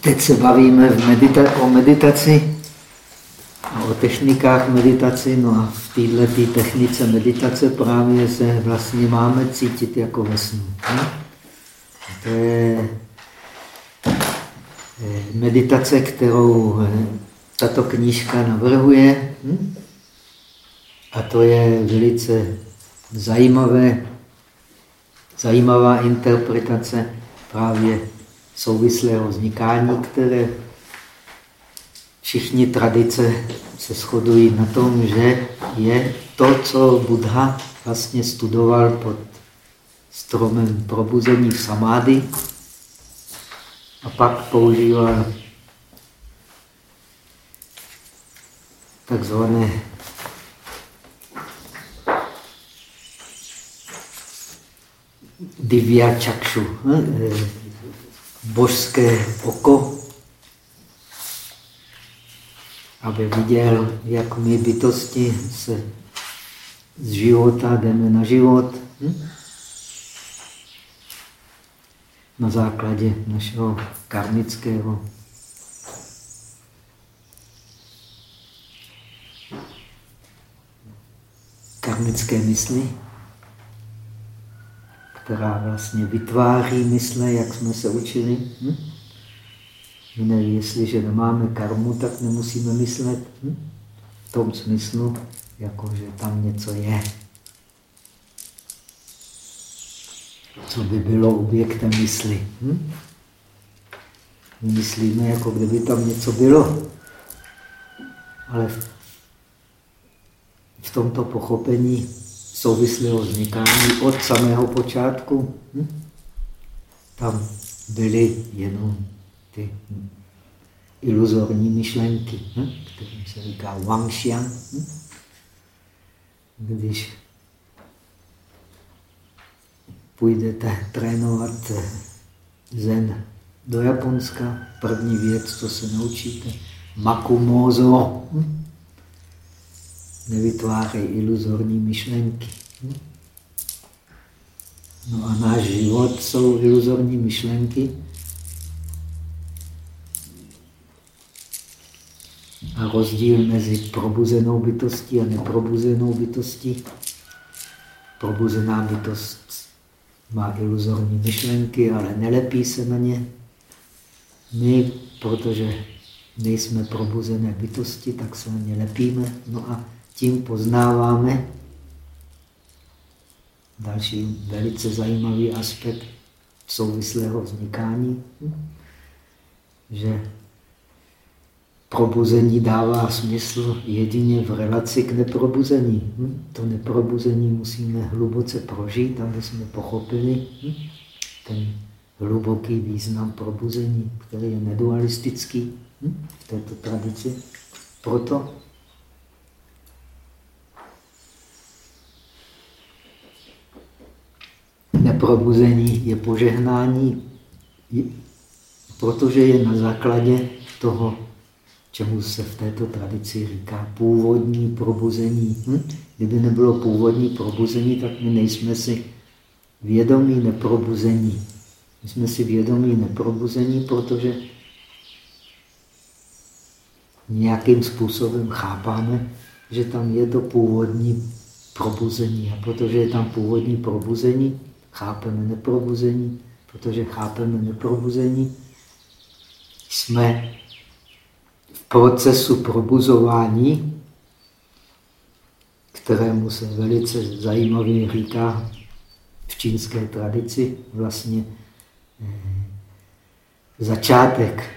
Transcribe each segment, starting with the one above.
teď se bavíme v medita o meditaci, o technikách meditaci. No a v této technice meditace právě se vlastně máme cítit jako ve snu. To je meditace, kterou eh, tato knížka navrhuje. Hm? A to je velice zajímavé, zajímavá interpretace právě souvislého vznikání, které všichni tradice se shodují na tom, že je to, co Buddha vlastně studoval pod stromem probuzení v samády a pak používal takzvané divya čakšu, eh, božské oko, aby viděl, jak my bytosti se z života jdeme na život. Hm? Na základě našeho karmického karmické mysli, která vlastně vytváří mysle, jak jsme se učili. Hm? Ne, jestliže nemáme karmu, tak nemusíme myslet hm? v tom smyslu, jako že tam něco je. Co by bylo objektem mysli. Hm? My myslíme, jako kdyby tam něco bylo. Ale v tomto pochopení souvislého vznikání od samého počátku hm? tam byly jenom ty iluzorní myšlenky, hm? kterým se říká Wangxian. Hm? Když půjdete trénovat zen do Japonska, první věc, co se naučíte, makumozo. Hm? Nevytvářej iluzorní myšlenky. No a náš život jsou iluzorní myšlenky, a rozdíl mezi probuzenou bytostí a neprobuzenou bytostí. Probuzená bytost má iluzorní myšlenky, ale nelepí se na ně. My, protože nejsme probuzené bytosti, tak se na ně lepíme. No a tím poznáváme další velice zajímavý aspekt souvislého vznikání, že probuzení dává smysl jedině v relaci k neprobuzení. To neprobuzení musíme hluboce prožít, aby jsme pochopili ten hluboký význam probuzení, který je nedualistický v této tradici. Proto neprobuzení je požehnání, protože je na základě toho čemu se v této tradici říká původní probuzení. Hm? Kdyby nebylo původní probuzení, tak my nejsme si vědomí neprobuzení. My jsme si vědomí neprobuzení, protože nějakým způsobem chápáme, že tam je to původní probuzení. A protože je tam původní probuzení, chápeme neprobuzení. Protože chápeme neprobuzení, jsme procesu probuzování, kterému se velice zajímavě říká v čínské tradici vlastně eh, začátek.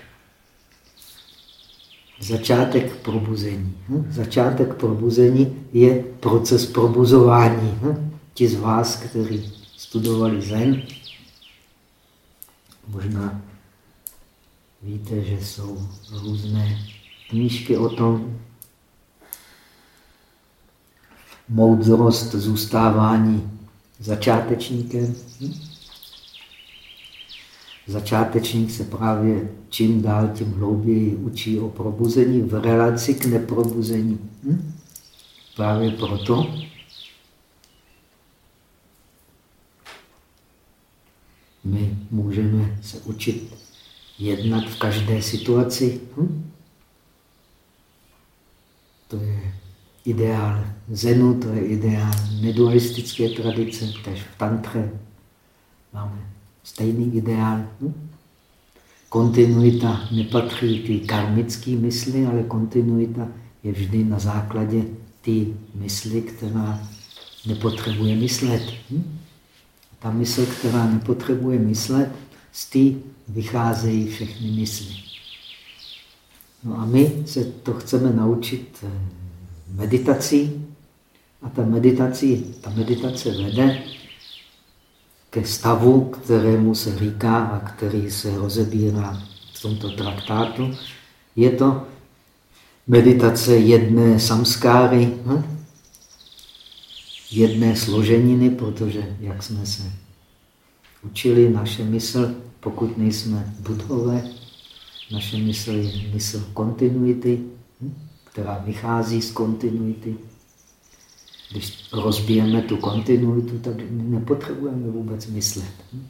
Začátek probuzení. Hm? Začátek probuzení je proces probuzování. Hm? Ti z vás, kteří studovali Zen, možná víte, že jsou různé knížky o tom, moudrost zůstávání začátečníkem. Hm? Začátečník se právě čím dál, tím hlouběji učí o probuzení v relaci k neprobuzení. Hm? Právě proto my můžeme se učit jednat v každé situaci. Hm? To je ideál Zenu, to je ideál nedualistické tradice, tež v tantře máme stejný ideál. Hm? Kontinuita nepatří k karmické mysli, ale kontinuita je vždy na základě té mysli, která nepotřebuje myslet. Hm? Ta mysl, která nepotřebuje myslet, z té vycházejí všechny mysli. No a my se to chceme naučit eh, meditací a ta, meditací, ta meditace vede ke stavu, kterému se říká a který se rozebírá v tomto traktátu. Je to meditace jedné samskáry, hm? Jedné složeniny, protože, jak jsme se učili, naše mysl, pokud nejsme budhové, naše mysl je mysl kontinuity, hm? která vychází z kontinuity. Když rozbijeme tu kontinuitu, tak nepotřebujeme vůbec myslet. Hm?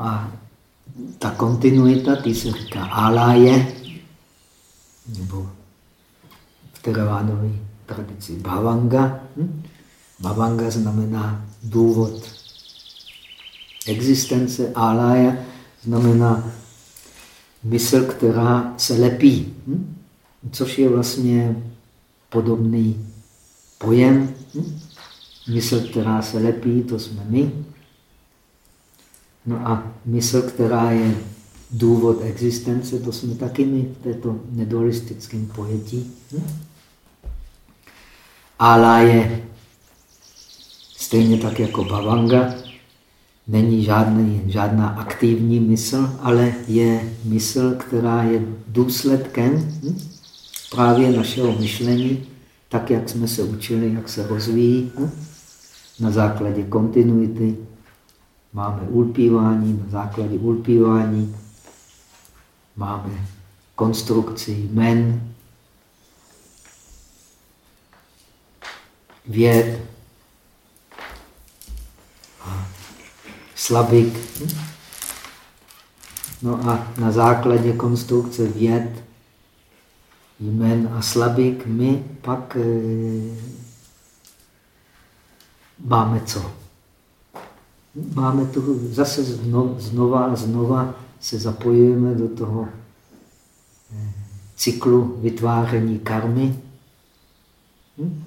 A ta kontinuita, ty se říká aláje, nebo v teravádové tradici bhavanga. Hm? Bhavanga znamená důvod existence, alája znamená mysl, která se lepí, hm? což je vlastně podobný pojem. Hm? Mysl, která se lepí, to jsme my. No a mysl, která je důvod existence, to jsme taky my v této nedualistickém pojetí. Ala je stejně tak jako bhavanga, není žádný, žádná aktivní mysl, ale je mysl, která je důsledkem právě našeho myšlení, tak, jak jsme se učili, jak se rozvíjí, na základě kontinuity, máme ulpívání, na základě ulpívání máme konstrukci men, věd a slabik. No a na základě konstrukce věd, jmen a slabik my pak e, máme co? Máme tu zase znova a znova se zapojujeme do toho eh, cyklu vytváření karmy, hm?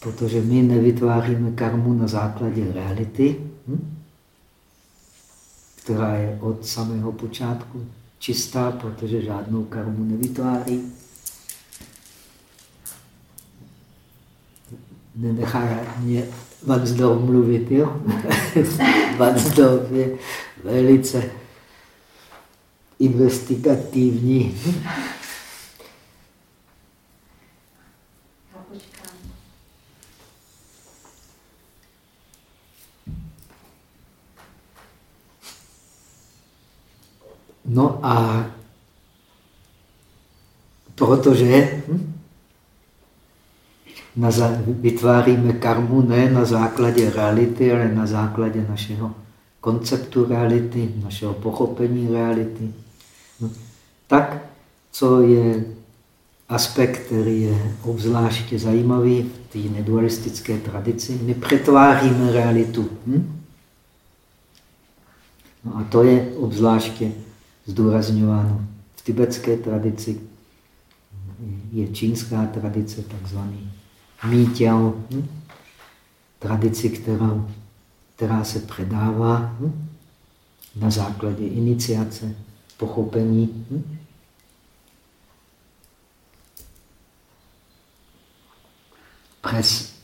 protože my nevytváříme karmu na základě reality, hm? která je od samého počátku čistá, protože žádnou karmu nevytváří. Nenechá mě Vansdorf mluvit, jo? Vansdorf je velice investigativní. No a protože hm? Na, vytváříme karmu ne na základě reality, ale na základě našeho konceptu reality, našeho pochopení reality. No, tak, co je aspekt, který je obzvláště zajímavý v té nedualistické tradici, my přetváříme realitu. Hm? No a to je obzvláště zdůrazňováno v tibetské tradici, je čínská tradice, takzvaný mítěl, hm? tradici, která, která se předává hm? na základě iniciace, pochopení. Hm? Přes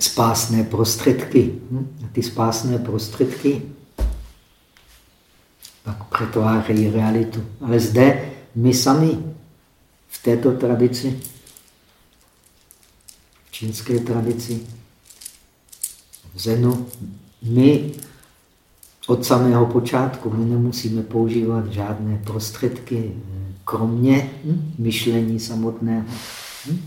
spásné prostředky. Hm? A ty spásné prostředky pak přetvářejí realitu. Ale zde my sami v této tradici čínské tradici, v Zenu, my od samého počátku my nemusíme používat žádné prostředky, kromě hm, myšlení samotného. Hm?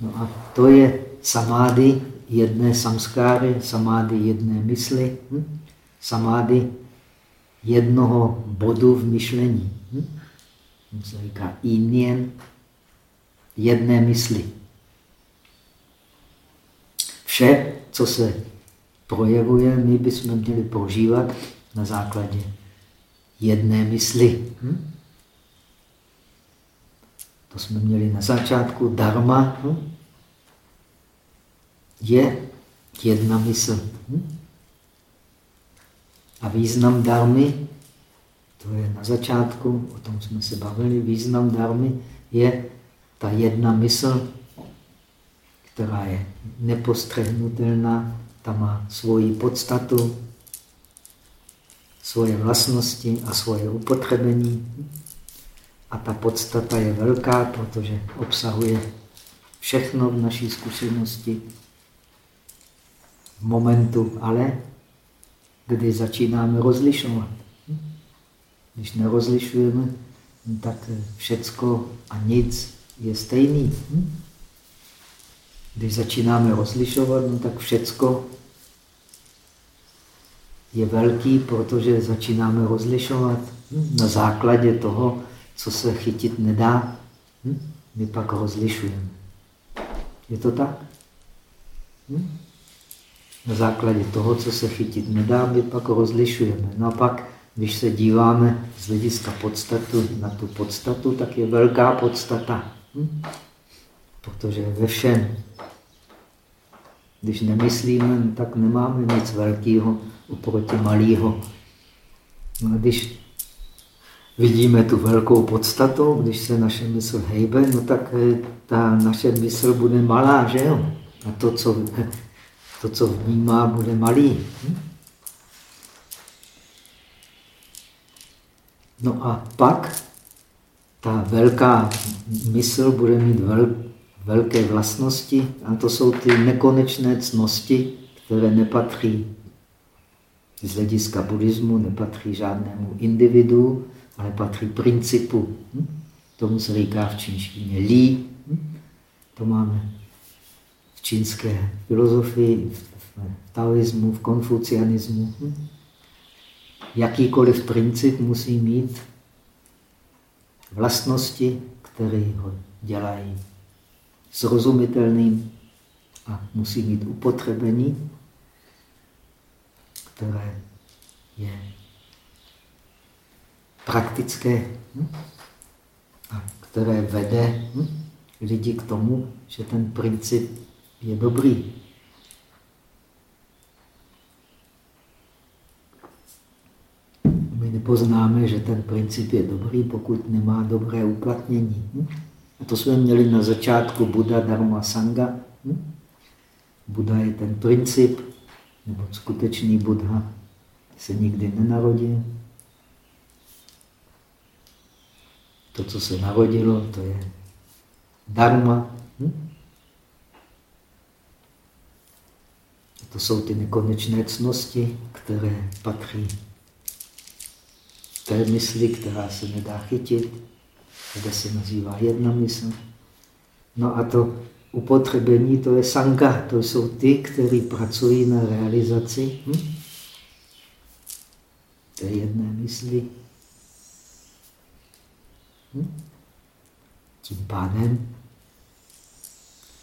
No a to je samády jedné samskáry, samády jedné mysli, hm? samády jednoho bodu v myšlení. Hm? Se říká jedné mysli. Vše, co se projevuje, my bychom měli prožívat na základě jedné mysli. Hm? To jsme měli na začátku. Dharma hm? je jedna mysl. Hm? A význam darmy, to je na začátku, o tom jsme se bavili, význam darmy je ta jedna mysl, která je nepostřehnutelná, ta má svoji podstatu, svoje vlastnosti a svoje upotřebení. A ta podstata je velká, protože obsahuje všechno v naší zkušenosti v momentu, ale kdy začínáme rozlišovat. Když nerozlišujeme, tak všecko a nic je stejný. Když začínáme rozlišovat, no tak všecko je velký, protože začínáme rozlišovat na základě toho, co se chytit nedá. My pak rozlišujeme. Je to tak? Na základě toho, co se chytit nedá, my pak rozlišujeme. No a pak, když se díváme z hlediska podstatu na tu podstatu, tak je velká podstata. Protože ve všem když nemyslíme, tak nemáme nic velkého oproti malého. No a když vidíme tu velkou podstatu, když se naše mysl hejbe, no tak eh, ta naše mysl bude malá, že jo? A to, co, to, co vnímá, bude malý. Hm? No a pak ta velká mysl bude mít velký velké vlastnosti a to jsou ty nekonečné cnosti, které nepatří z hlediska buddhismu, nepatří žádnému individu, ale patří principu. Hm? Tomu se říká v čínštině lí. Hm? To máme v čínské filozofii, v taoismu, v konfucianismu. Hm? Jakýkoliv princip musí mít vlastnosti, které ho dělají srozumitelným a musí mít upotřebení, které je praktické hm? a které vede hm? lidi k tomu, že ten princip je dobrý. My nepoznáme, že ten princip je dobrý, pokud nemá dobré uplatnění. A to jsme měli na začátku Buddha, Dharma, Sangha. Hm? Buddha je ten princip, nebo skutečný Buddha se nikdy nenarodil. To, co se narodilo, to je Dharma. Hm? To jsou ty nekonečné cnosti, které patří té mysli, která se nedá chytit kde se nazývá jedna mysl. No a to upotřebení, to je sanga, to jsou ty, kteří pracují na realizaci hm? té jedné mysli. Hm? Tím pádem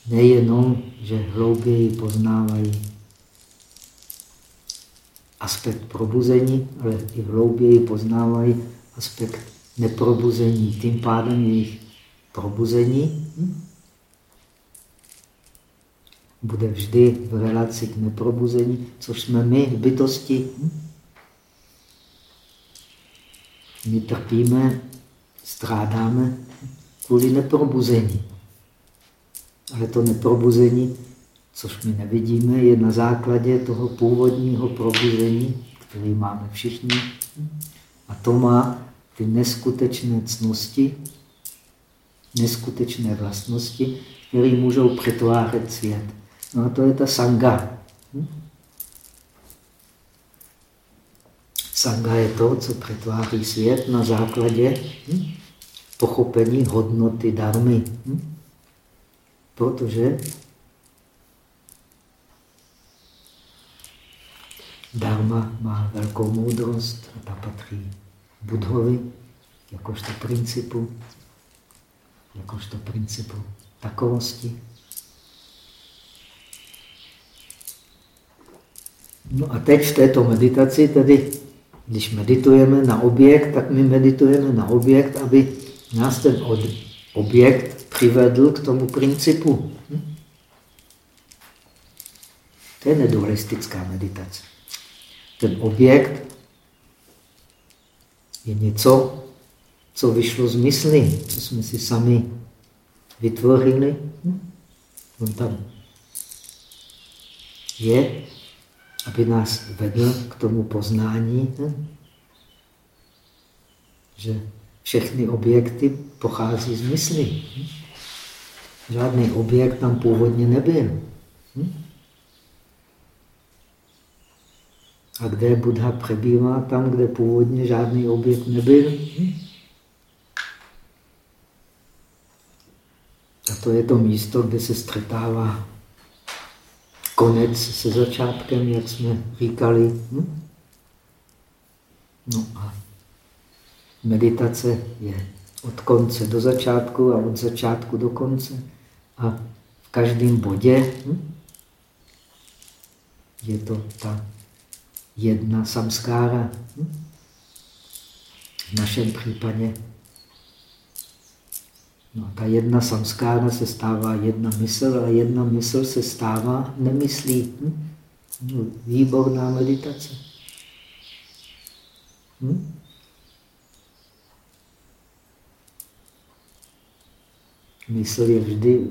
nejenom, že hlouběji poznávají aspekt probuzení, ale i hlouběji poznávají aspekt neprobuzení, tím pádem jejich probuzení hm? bude vždy v relaci k neprobuzení, což jsme my, bytosti. Hm? My trpíme, strádáme kvůli neprobuzení. Ale to neprobuzení, což my nevidíme, je na základě toho původního probuzení, který máme všichni. A to má ty neskutečné cnosti, neskutečné vlastnosti, které můžou přetvářet svět. No a to je ta sanga. Hm? Sanga je to, co přetváří svět na základě hm? pochopení hodnoty darmy. Hm? Protože Dharma má velkou moudrost a ta patří Budhovi, jakožto principu, jakožto principu takovosti. No a teď v této meditaci, tedy když meditujeme na objekt, tak my meditujeme na objekt, aby nás ten objekt přivedl k tomu principu. Hm? To je nedualistická meditace. Ten objekt je něco, co vyšlo z mysli, co jsme si sami vytvořili. Hm? On tam je, aby nás vedl k tomu poznání, hm? že všechny objekty pochází z mysli. Hm? Žádný objekt tam původně nebyl. A kde Buddha přebývá? Tam, kde původně žádný objekt nebyl. A to je to místo, kde se střetává konec se začátkem, jak jsme říkali. No a meditace je od konce do začátku a od začátku do konce. A v každém bodě je to ta jedna samskára. V našem případě no, ta jedna samskára se stává jedna mysl, a jedna mysl se stává nemyslí. No, výborná meditace. Hm? Mysl je vždy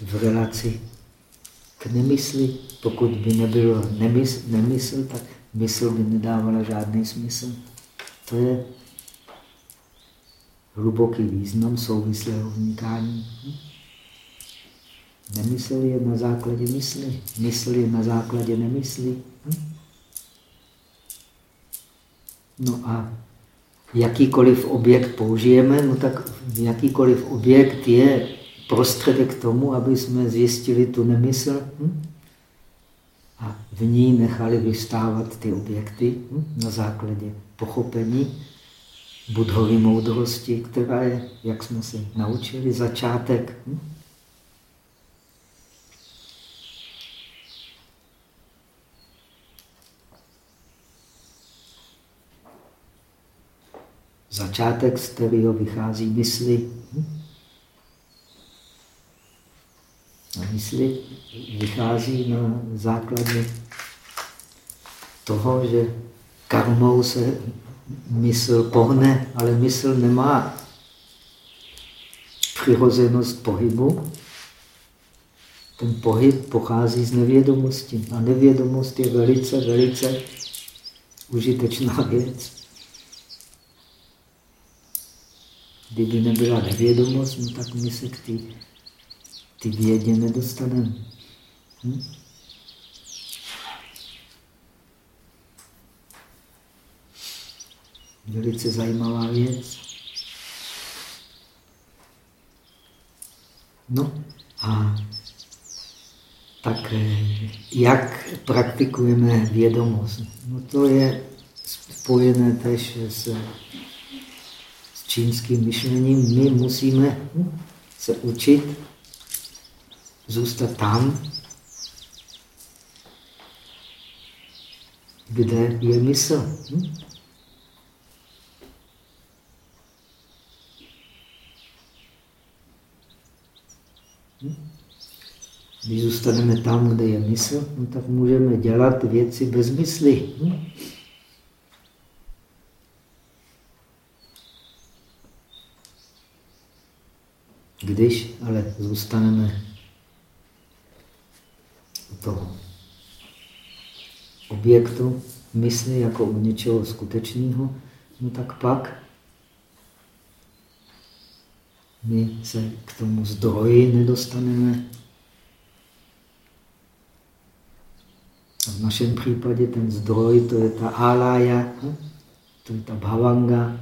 v relaci k nemysli. Pokud by nebylo nemysl, nemysl, tak mysl by nedávala žádný smysl. To je hluboký význam souvislého vnikání. Nemysl je na základě mysli, mysl je na základě nemysli. No a jakýkoliv objekt použijeme, no tak jakýkoliv objekt je prostředek k tomu, aby jsme zjistili tu nemysl hm? a v ní nechali vystávat ty objekty hm? na základě pochopení budhovy moudrosti, která je, jak jsme se naučili, začátek. Hm? Začátek, z kterého vychází mysli. Hm? Mysli vychází na základě toho, že karmou se mysl pohne, ale mysl nemá přirozenost pohybu. Ten pohyb pochází z nevědomosti. A nevědomost je velice, velice užitečná věc. Kdyby nebyla nevědomost, no tak my se k té ty vědě nedostaneme. Hm? Velice zajímavá věc. No a tak jak praktikujeme vědomost? No to je spojené tež s, s čínským myšlením. My musíme se učit zůstat tam, kde je mysl. Hm? hm? Když zůstaneme tam, kde je mysl, no tak můžeme dělat věci bez mysli. Hm? Když ale zůstaneme toho objektu mysli jako u něčeho skutečného, no tak pak my se k tomu zdroji nedostaneme. A v našem případě ten zdroj, to je ta alaya, to je ta bhavanga,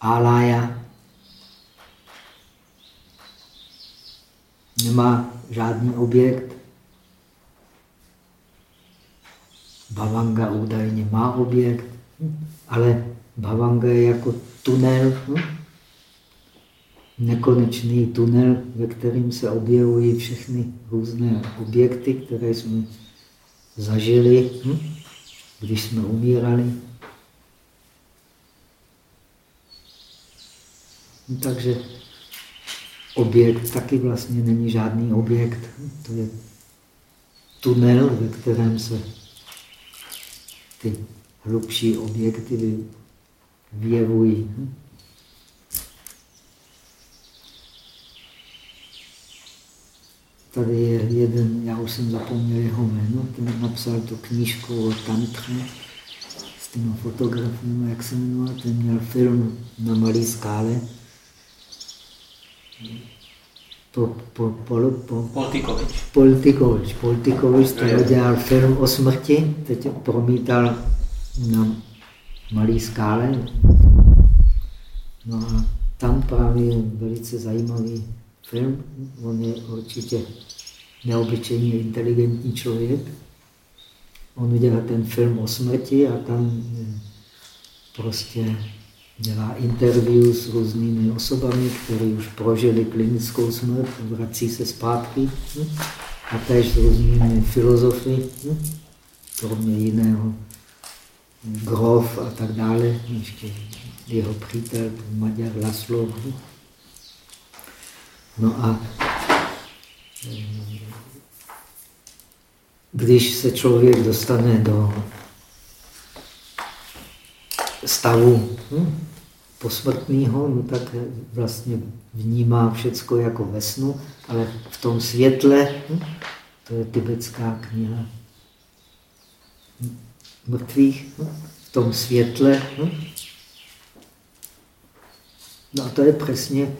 alaya. Nemá žádný objekt. Bhavanga údajně má objekt, ale Bhavanga je jako tunel, hm? nekonečný tunel, ve kterým se objevují všechny různé objekty, které jsme zažili, hm? když jsme umírali. Takže objekt taky vlastně není žádný objekt. To je tunel, ve kterém se ty hlubší objekty vyjevují. Tady je jeden, já už jsem zapomněl jeho jméno, ten napsal tu knížku o tantře s těmi fotografiemi, jak se jmenoval, ten měl film na malé skále. Po, po, po, po, Poltikovič. Poltikovič. Poltikovič to dělal film o smrti, teď promítal na malé skále. No a tam právě velice zajímavý film. On je určitě neobyčejně inteligentní člověk. On udělal ten film o smrti a tam prostě dělá interview s různými osobami, které už prožili klinickou smrt, vrací se zpátky. Hm? A též s různými filozofy, hm? kromě jiného Grof a tak dále, ještě jeho přítel, Maďar Laslo. Hm? No a eh, když se člověk dostane do stavu hm, posmrtného, no tak vlastně vnímá všecko jako ve snu, ale v tom světle, hm, to je tibetská kniha mrtvých, hm, v tom světle. No a to je přesně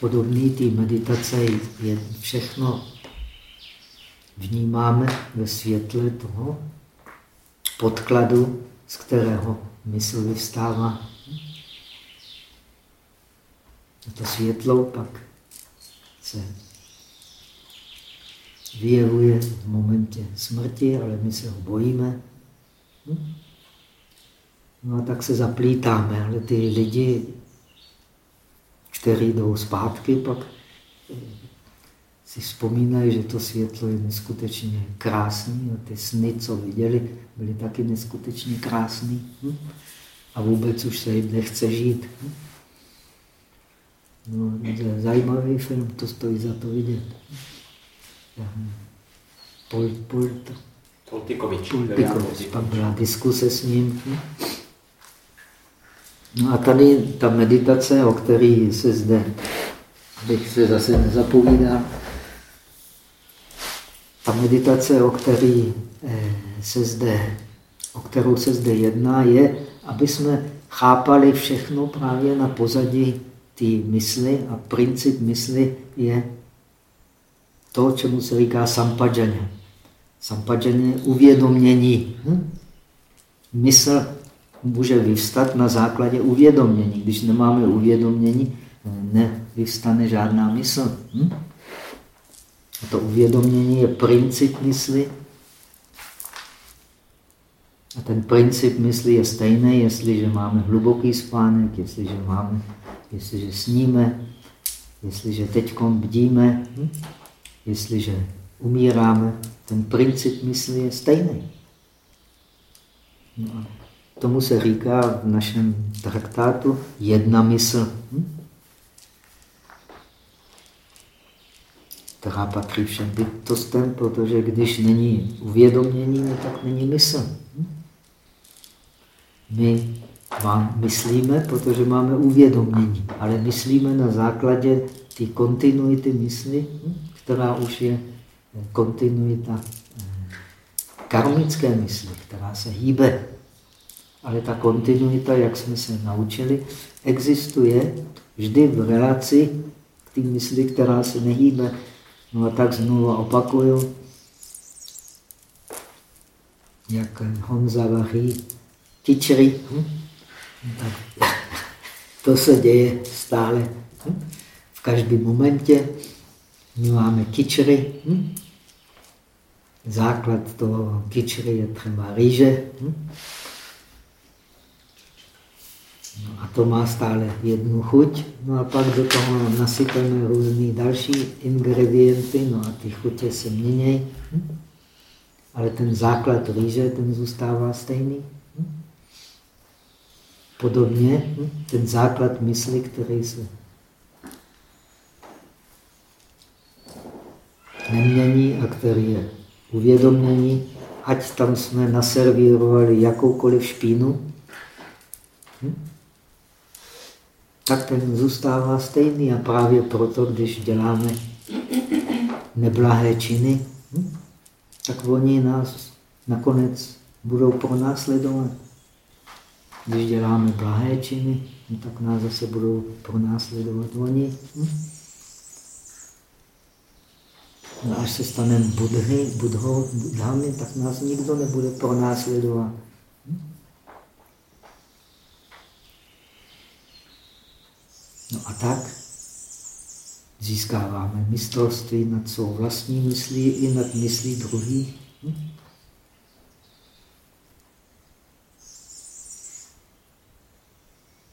podobný té meditace, je všechno vnímáme ve světle toho podkladu, z kterého mysl vyvstává. A to světlo pak se vyjevuje v momentě smrti, ale my se ho bojíme. No a tak se zaplítáme, ale ty lidi, kteří jdou zpátky, pak si vzpomínají, že to světlo je neskutečně krásný a ty sny, co viděli, byly taky neskutečně krásný. Hm? A vůbec už se jim nechce žít. Hm? No, to je zajímavý film, to stojí za to vidět. Pol, Pol, Poltikovič. Poltikovič. Pak byla diskuse s ním. Hm? No a tady ta meditace, o které se zde, bych se zase nezapovídal, ta meditace, o, který eh, se zde, o kterou se zde jedná, je, aby jsme chápali všechno právě na pozadí té mysli a princip mysli je to, čemu se říká sampajaně. Sampajaně je uvědomění. Hm? Mysl může vyvstat na základě uvědomění. Když nemáme uvědomění, nevyvstane žádná mysl. Hm? A to uvědomění je princip mysli. A ten princip mysli je stejný, jestliže máme hluboký spánek, jestliže, máme, jestliže sníme, jestliže teď bdíme, hm? jestliže umíráme. Ten princip mysli je stejný. No a tomu se říká v našem traktátu jedna mysl. Hm? Která patří všem bytostem, protože když není uvědomění, tak není mysl. My vám myslíme, protože máme uvědomění, ale myslíme na základě té kontinuity mysli, která už je kontinuita eh, karmické mysli, která se hýbe. Ale ta kontinuita, jak jsme se naučili, existuje vždy v relaci k té mysli, která se nehýbe. No a tak znovu opakuju, jak Honza vaří tičry. Hm? Tak, To se děje stále. Hm? V každém momentě my máme kyčry. Hm? Základ toho kyčry je třeba rýže. Hm? A to má stále jednu chuť. No a pak do toho nasypeme různé další ingredienty, no a ty chutě se mění. Hm? Ale ten základ rýže, ten zůstává stejný. Hm? Podobně hm? ten základ mysli, který se nemění a který je uvědomění, ať tam jsme naservírovali jakoukoliv špínu, hm? Tak ten zůstává stejný. A právě proto, když děláme neblahé činy, hm? tak oni nás nakonec budou pronásledovat. Když děláme blahé činy, no tak nás zase budou pronásledovat oni. Hm? No až se staneme budhy, budhou, budhami, tak nás nikdo nebude pronásledovat. Hm? No a tak získáváme mistrovství nad svou vlastní myslí i nad myslí druhých. Hm?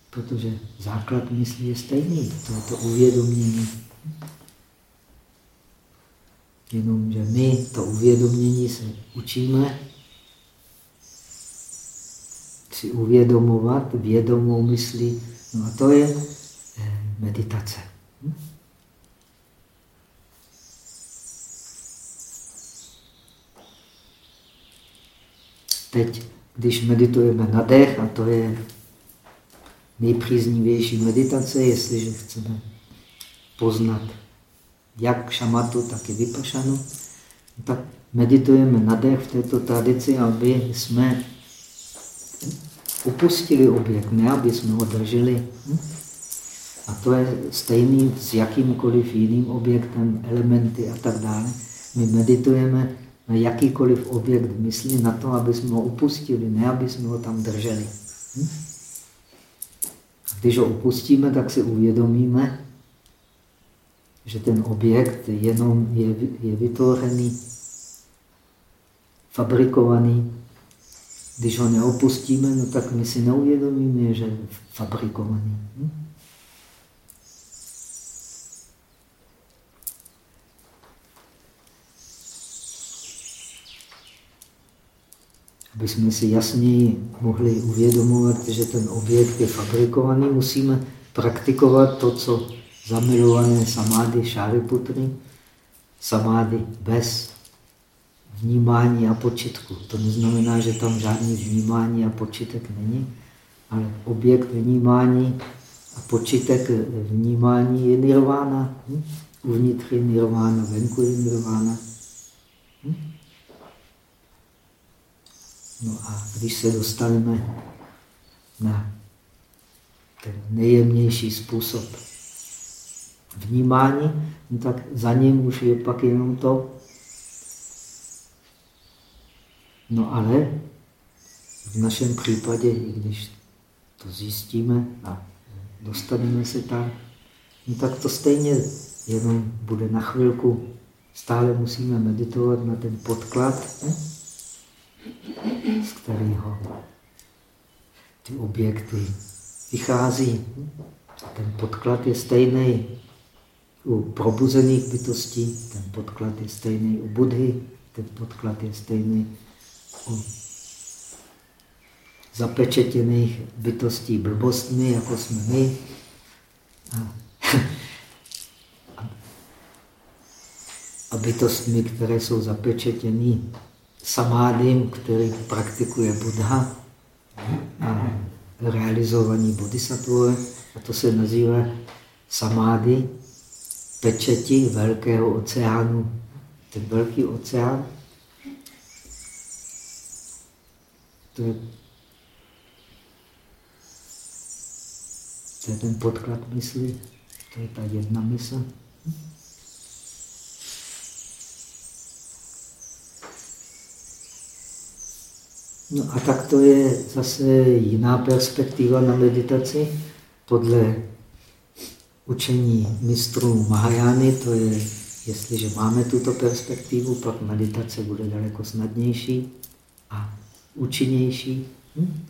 Protože základ mysli je stejný, to uvědomění. Jenomže my to uvědomění se učíme si uvědomovat vědomou myslí. No a to je meditace. Hm? Teď, když meditujeme na dech, a to je nejpříznivější meditace, jestliže chceme poznat jak šamatu, tak i vypašanu, tak meditujeme na dech v této tradici, aby jsme upustili objekt, ne aby jsme ho drželi. A to je stejný s jakýmkoliv jiným objektem, elementy a tak dále. My meditujeme na jakýkoliv objekt mysli na to, aby jsme ho upustili, ne aby jsme ho tam drželi. Hm? Když ho upustíme, tak si uvědomíme, že ten objekt jenom je, je vytvořený, fabrikovaný. Když ho neopustíme, no tak my si neuvědomíme, že je fabrikovaný. Hm? Aby jsme si jasněji mohli uvědomovat, že ten objekt je fabrikovaný, musíme praktikovat to, co zamilované samády šáriputry, samády bez vnímání a počitku. To neznamená, že tam žádný vnímání a počitek není, ale objekt vnímání a počitek vnímání je nirvána. Hm? Uvnitř je nirvána, venku je nirvána. No a když se dostaneme na ten nejjemnější způsob vnímání, no tak za ním už je pak jenom to. No ale v našem případě, i když to zjistíme a dostaneme se tam, no tak to stejně jenom bude na chvilku. Stále musíme meditovat na ten podklad, ne? Z kterého ty objekty vychází. Ten podklad je stejný u probuzených bytostí, ten podklad je stejný u Budhy, ten podklad je stejný u zapečetěných bytostí blbostmi, jako jsme my. A, a bytostmi, které jsou zapečetěny samádím, který praktikuje Buddha a realizovaní bodhisattvové. A to se nazývá samády, pečeti velkého oceánu. Ten velký oceán, to je, to je ten podklad mysli, to je ta jedna mysl. No a tak to je zase jiná perspektiva na meditaci. podle učení mistrů Mahajány, to je, jestliže máme tuto perspektivu, pak meditace bude daleko snadnější a účinnější. Hm?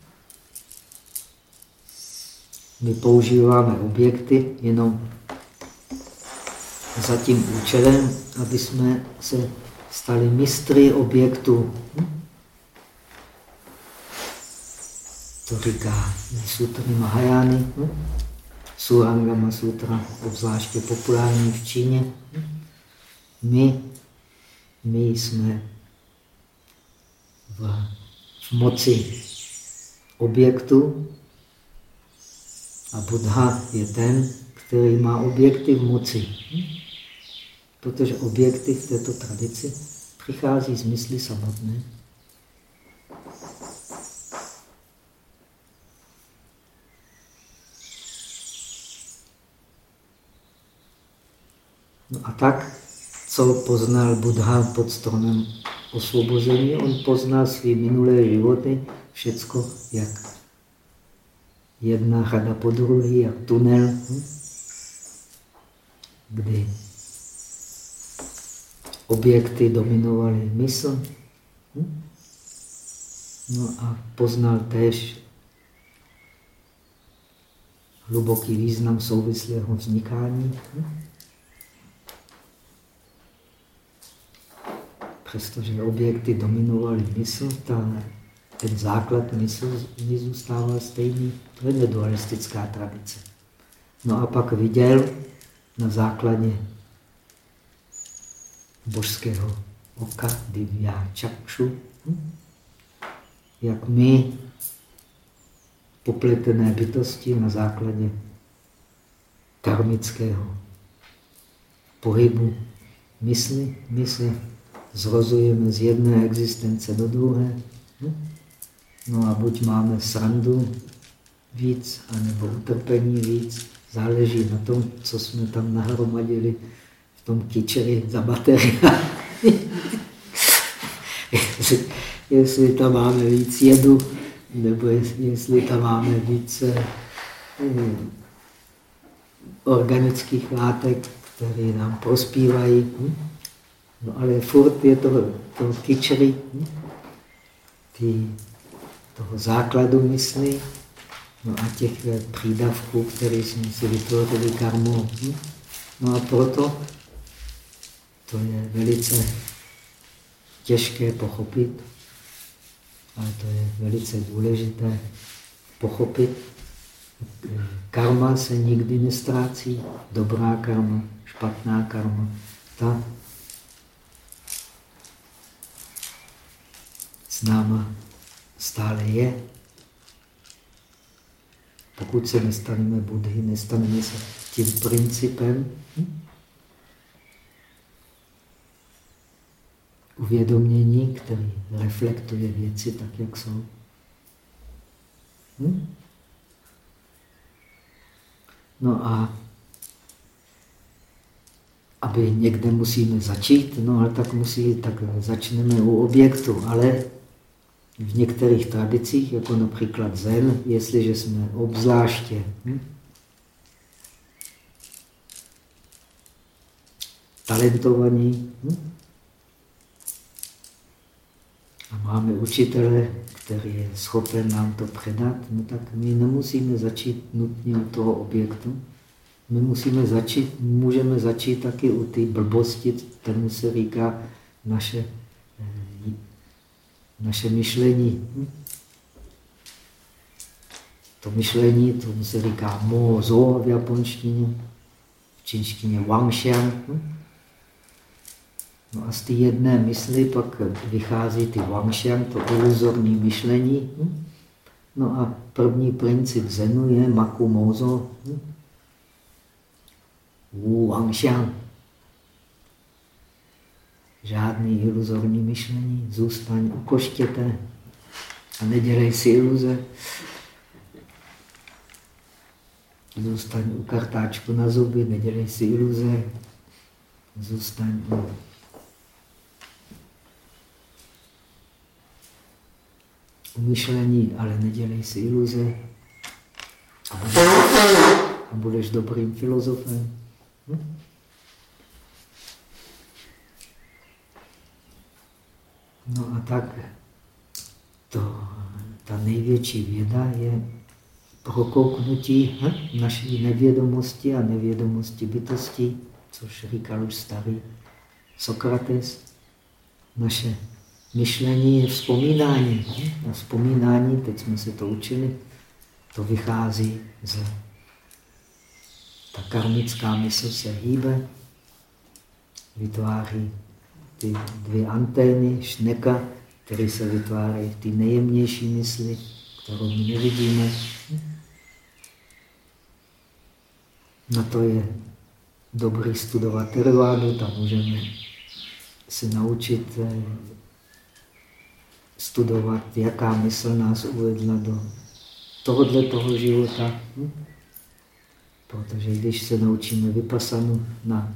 My používáme objekty jenom za tím účelem, aby jsme se stali mistry objektu. Hm? To říká Sutry Mahajány. Hm? Surangama Sutra, obzvláště populární v Číně. My, my jsme v, v moci objektu a Buddha je ten, který má objekty v moci. Protože objekty v této tradici přichází z mysli samotné. No a tak, co poznal Buddha pod stromem osvobození, on poznal své minulé životy, všecko jak jedna řada po druhý, jak tunel, hm? kdy objekty dominovaly mysl. Hm? No a poznal též hluboký význam souvislého vznikání. Přestože objekty dominovaly mysl, ta, ten základ mysl zůstával stejný. To je nedualistická tradice. No a pak viděl na základě božského oka, divya čakšu, hm? jak my, popletené bytosti na základě karmického pohybu mysli, mysli zrozujeme z jedné existence do druhé. Hm? No a buď máme srandu víc, anebo utrpení víc. Záleží na tom, co jsme tam nahromadili v tom kyčeri za materiál. jestli, tam máme víc jedu, nebo jestli, tam máme více hm, organických látek, které nám prospívají. Hm? No ale furt je to, to kyčery, hm? toho základu mysli, no a těch eh, přídavků, které jsme si vytvořili karmou. Hm? No a proto to je velice těžké pochopit, ale to je velice důležité pochopit. Karma se nikdy nestrácí. Dobrá karma, špatná karma. Ta s náma stále je. Pokud se nestaneme Budhy, nestaneme se tím principem hm? uvědomění, který reflektuje věci tak, jak jsou. Hm? No a aby někde musíme začít, no ale tak musí, tak začneme u objektu, ale v některých tradicích, jako například Zen, jestliže jsme obzvláště hm, talentovaní hm, a máme učitele, který je schopen nám to předat, no tak my nemusíme začít nutně u toho objektu. My musíme začít, můžeme začít taky u té blbosti, kterému se říká naše naše myšlení. To myšlení, to se říká mozo v japonštině, v čínštině wangxiang. Hm? No a z té jedné mysli pak vychází ty wangxiang, to iluzorní myšlení. No a první princip Zenu je maku mozo. Wu wangxiang žádný iluzorní myšlení, zůstaň u koštěte a nedělej si iluze. Zůstaň u kartáčku na zuby, nedělej si iluze. Zůstaň u myšlení, ale nedělej si iluze. A budeš, dobrým filozofem. Hm? No a tak to, ta největší věda je prokouknutí hm, naší nevědomosti a nevědomosti bytosti, což říkal už starý Sokrates. Naše myšlení je vzpomínání. A vzpomínání, teď jsme se to učili, to vychází z... Ta karmická mysl se hýbe, vytváří ty dvě antény, šneka, které se vytvářejí té nejjemnější mysli, kterou my nevidíme. Na to je dobrý studovat Theravadu, tam můžeme se naučit eh, studovat, jaká mysl nás uvedla do tohohle toho života. Hm? Protože když se naučíme vypasanu na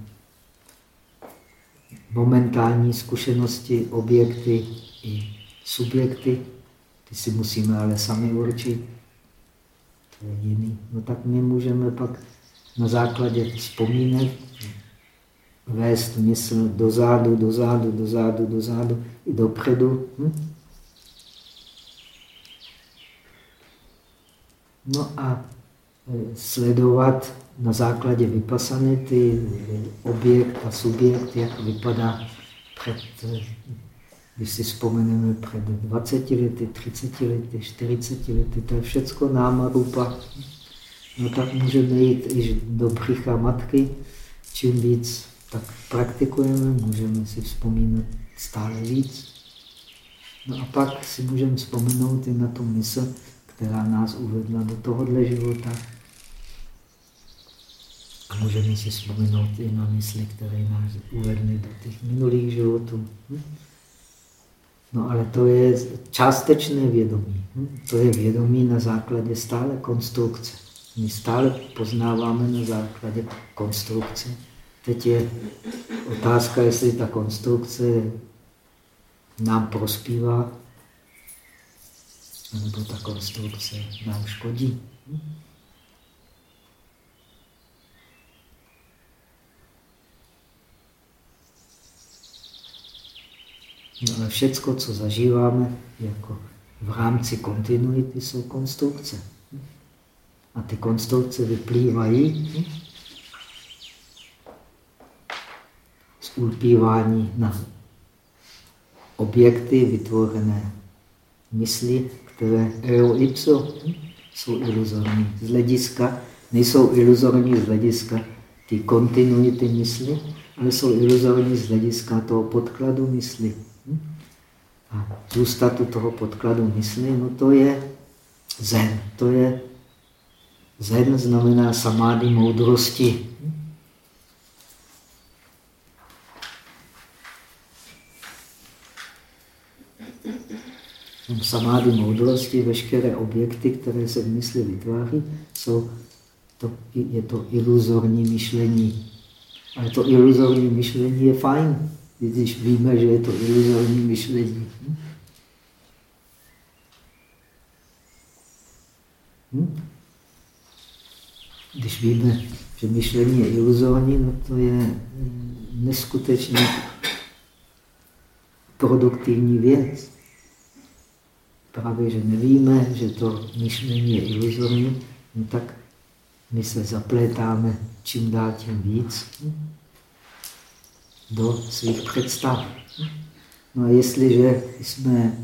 momentální zkušenosti, objekty i subjekty, ty si musíme ale sami určit, to je jiný. No tak my můžeme pak na základě vzpomínek vést mysl dozadu, dozadu, dozadu, dozadu i dopředu. Hm? No a e, sledovat na základě vypasanity objekt a subjekt, jak vypadá před, když si vzpomeneme před 20 lety, 30 lety, 40 lety, to je všecko náma rupa. No tak můžeme jít i do břicha matky, čím víc tak praktikujeme, můžeme si vzpomínat stále víc. No a pak si můžeme vzpomenout i na tu mysl, která nás uvedla do tohohle života. A můžeme si vzpomenout i na mysli, které nás uvedly do těch minulých životů. No ale to je částečné vědomí. To je vědomí na základě stále konstrukce. My stále poznáváme na základě konstrukce. Teď je otázka, jestli ta konstrukce nám prospívá nebo ta konstrukce nám škodí. Ale všecko, co zažíváme jako v rámci kontinuity, jsou konstrukce. A ty konstrukce vyplývají z ulpívání na objekty vytvořené mysli, které eo ipso jsou iluzorní z hlediska, nejsou iluzorní z hlediska ty kontinuity mysli, ale jsou iluzorní z hlediska toho podkladu mysli. A zůstat u toho podkladu mysli, no to je zen. To je zen znamená samády moudrosti. samády moudrosti, veškeré objekty, které se v mysli vytváří, jsou to, je to iluzorní myšlení. Ale to iluzorní myšlení je fajn, když víme, že je to iluzorní myšlení. Hm? Když víme, že myšlení je iluzorní, no to je neskutečně produktivní věc právě, že nevíme, že to myšlení je iluzorní, no tak my se zaplétáme čím dál tím víc do svých představ. No a jestliže jsme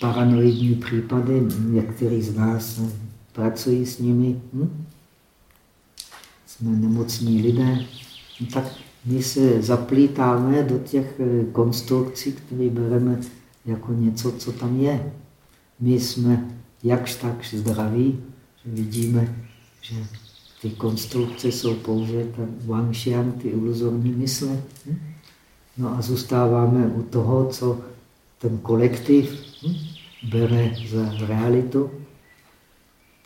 paranoidní případy, některý z nás pracují s nimi, hm? jsme nemocní lidé, no tak my se zaplítáme do těch eh, konstrukcí, které bereme jako něco, co tam je. My jsme jakž takž zdraví, že vidíme, že ty konstrukce jsou pouze ta wangxiang, ty iluzorní mysle. Hm? No a zůstáváme u toho, co ten kolektiv hm? bere za realitu.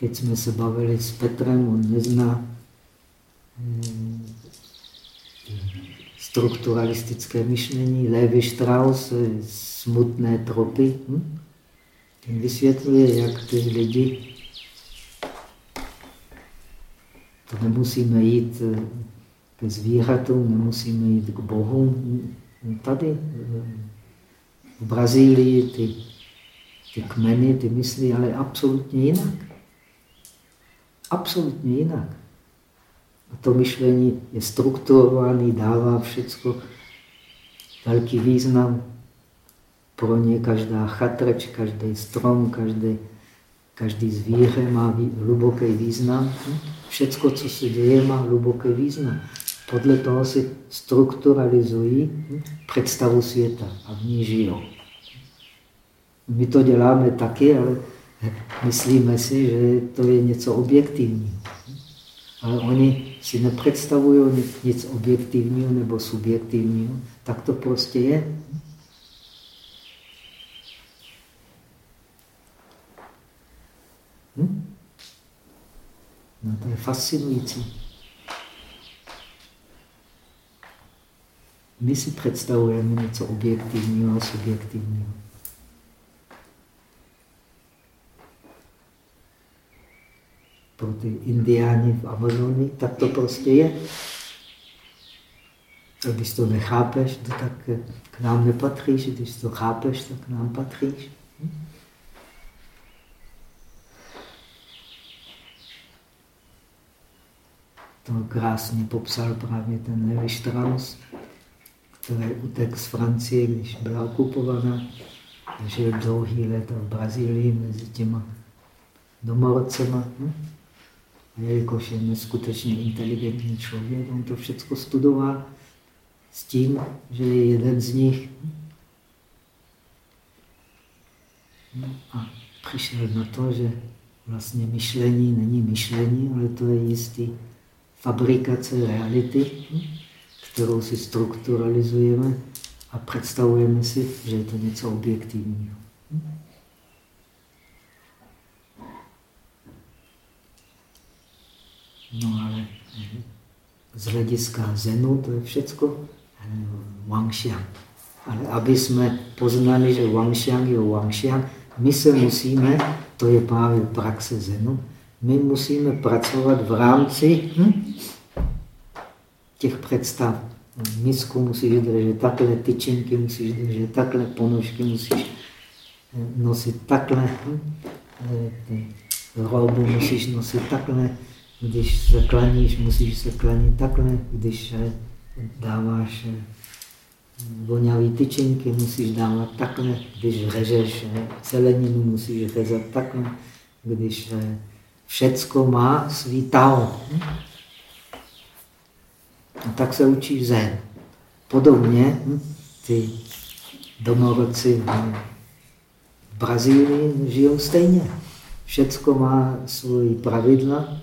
Teď jsme se bavili s Petrem, on nezná hm, strukturalistické myšlení, Levi Strauss, smutné tropy. Ten vysvětluje, jak ty lidi, to nemusíme jít eh, ke zvířatům, nemusíme jít k bohům. Tady eh, v Brazílii ty, ty kmeny, ty myslí, ale absolutně jinak. Absolutně jinak. A to myšlení je strukturované, dává všecko velký význam. Pro ně každá chatrč, každý strom, každý, každý zvíře má hluboký význam. Všecko, co se děje, má hluboký význam. Podle toho si strukturalizují představu světa a v ní žijou. My to děláme taky, ale myslíme si, že to je něco objektivního. Ale oni si nepředstavují nic objektivního nebo subjektivního, tak to prostě je. No to je fascinující. My si představujeme něco objektivního a subjektivního. Pro ty indiány v Amazonii, tak to prostě je. A když to nechápeš, tak k nám nepatříš. Když to chápeš, tak k nám patříš. To krásně popsal právě ten Levi Strauss, který utek z Francie, když byla okupovaná. Žil dlouhý let v Brazílii mezi těma domorodcema. Hm? Jelikož je neskutečně inteligentní člověk, on to všechno studoval s tím, že je jeden z nich. Hm? A přišel na to, že vlastně myšlení není myšlení, ale to je jistý fabrikace reality, hm? kterou si strukturalizujeme a představujeme si, že je to něco objektivního. No ale z hlediska Zenu to je všecko eh, Wangxiang. Ale aby jsme poznali, že Wangxiang je Wangxiang, my se musíme, to je právě praxe Zenu, my musíme pracovat v rámci hm, těch představ. Misku musíš držet takhle, tyčinky musíš držet takhle, ponožky musíš eh, nosit takhle, hm, eh, robu musíš nosit takhle, když se klaníš, musíš se klanit takhle, když eh, dáváš voňavý tyčinky, musíš dávat takhle, když řežeš celeninu, musíš řezat takhle, když všecko má svý tao. A tak se učí zen. Podobně hm, ty domorodci v Brazílii žijou stejně. Všecko má svoji pravidla.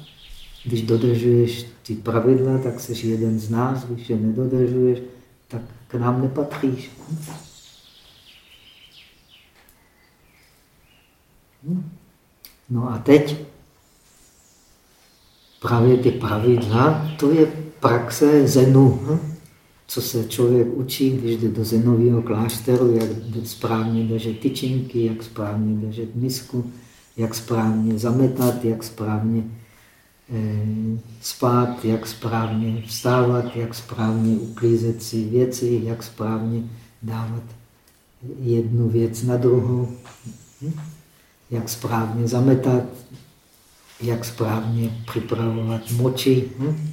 Když dodržuješ ty pravidla, tak jsi jeden z nás. Když je nedodržuješ, tak k nám nepatříš. Hm? No a teď právě ty pravidla, to je praxe zenu. Hm? Co se člověk učí, když jde do zenového klášteru, jak správně držet tyčinky, jak správně držet misku, jak správně zametat, jak správně eh, spát, jak správně vstávat, jak správně uklízet si věci, jak správně dávat jednu věc na druhou, hm? jak správně zametat, jak správně připravovat moči, hm?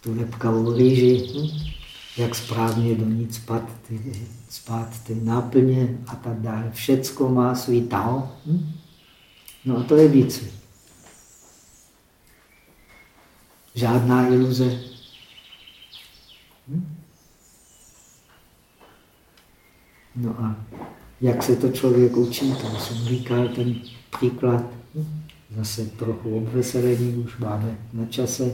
tu lepkavou rýži, hm? jak správně do ní spát ty, spát ty náplně a tak dále. Všecko má svůj tao. Hm? No a to je výcvik. Žádná iluze. Hm? No a jak se to člověk učí, to jsem říkal ten příklad. Zase trochu obveselení už máme na čase.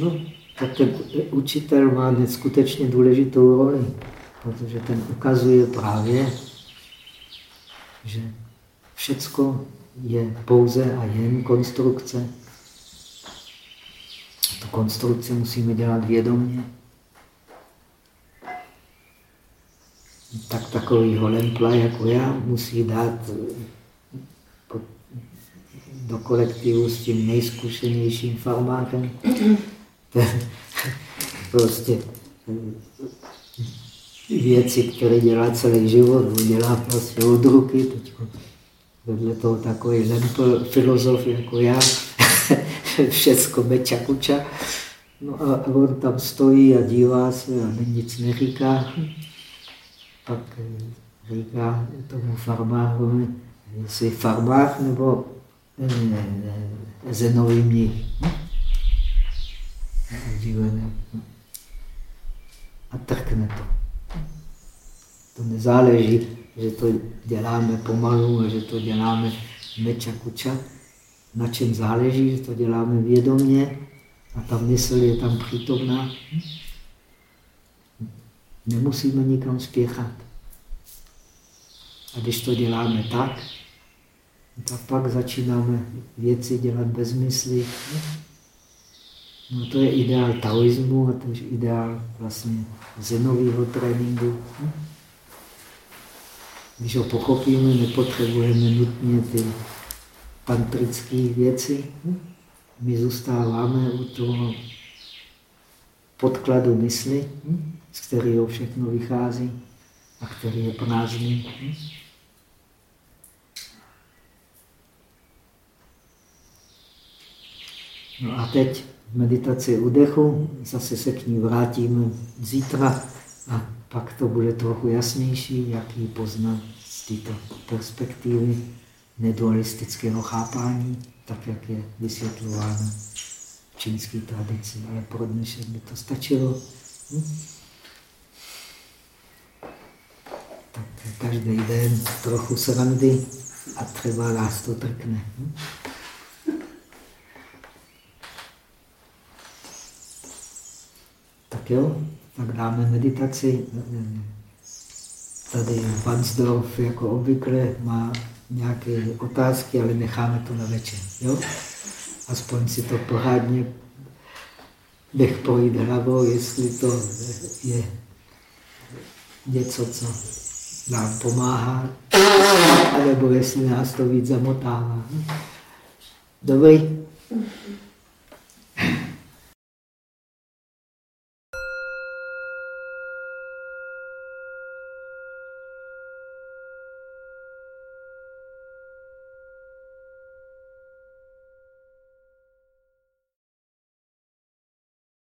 No, tak ten učitel má neskutečně důležitou roli, protože ten ukazuje právě, že všecko je pouze a jen konstrukce. Tu konstrukci musíme dělat vědomě. tak takovýho lempla jako já musí dát do kolektivu s tím nejzkušenějším farmákem. Prostě věci, které dělá celý život, on dělá prostě od ruky. Teď vedle toho takový lempl filozof jako já, všecko beča kuča. No a on tam stojí a dívá se a nic neříká. Pak říká tomu farmárovi, jestli farmář nebo zenový mních. A trkne to. To nezáleží, že to děláme pomalu a že to děláme meča kuča. Na čem záleží, že to děláme vědomě a ta mysl je tam přítomná. Nemusíme nikam spěchat. A když to děláme tak, a pak začínáme věci dělat bez mysli. No to je ideál taoismu a to je ideál vlastně zenového tréninku. Když ho pochopíme, nepotřebujeme nutně ty tantrické věci. My zůstáváme u toho podkladu mysli, z kterého všechno vychází a který je prázdný. No a teď meditaci dechu, zase se k ní vrátíme zítra a pak to bude trochu jasnější, jak ji poznat z této perspektivy nedualistického chápání, tak jak je vysvětlováno v čínské tradici. Ale pro dnešek by to stačilo. Hm? Tak každý den trochu srandy a třeba nás to trkne. Hm? Tak jo, tak dáme meditaci. Tady Vansdorf jako obvykle má nějaké otázky, ale necháme to na večer. Jo? Aspoň si to pořádně nech projít hlavou, jestli to je něco, co nám pomáhá, alebo jestli nás to víc zamotává. Dobrý?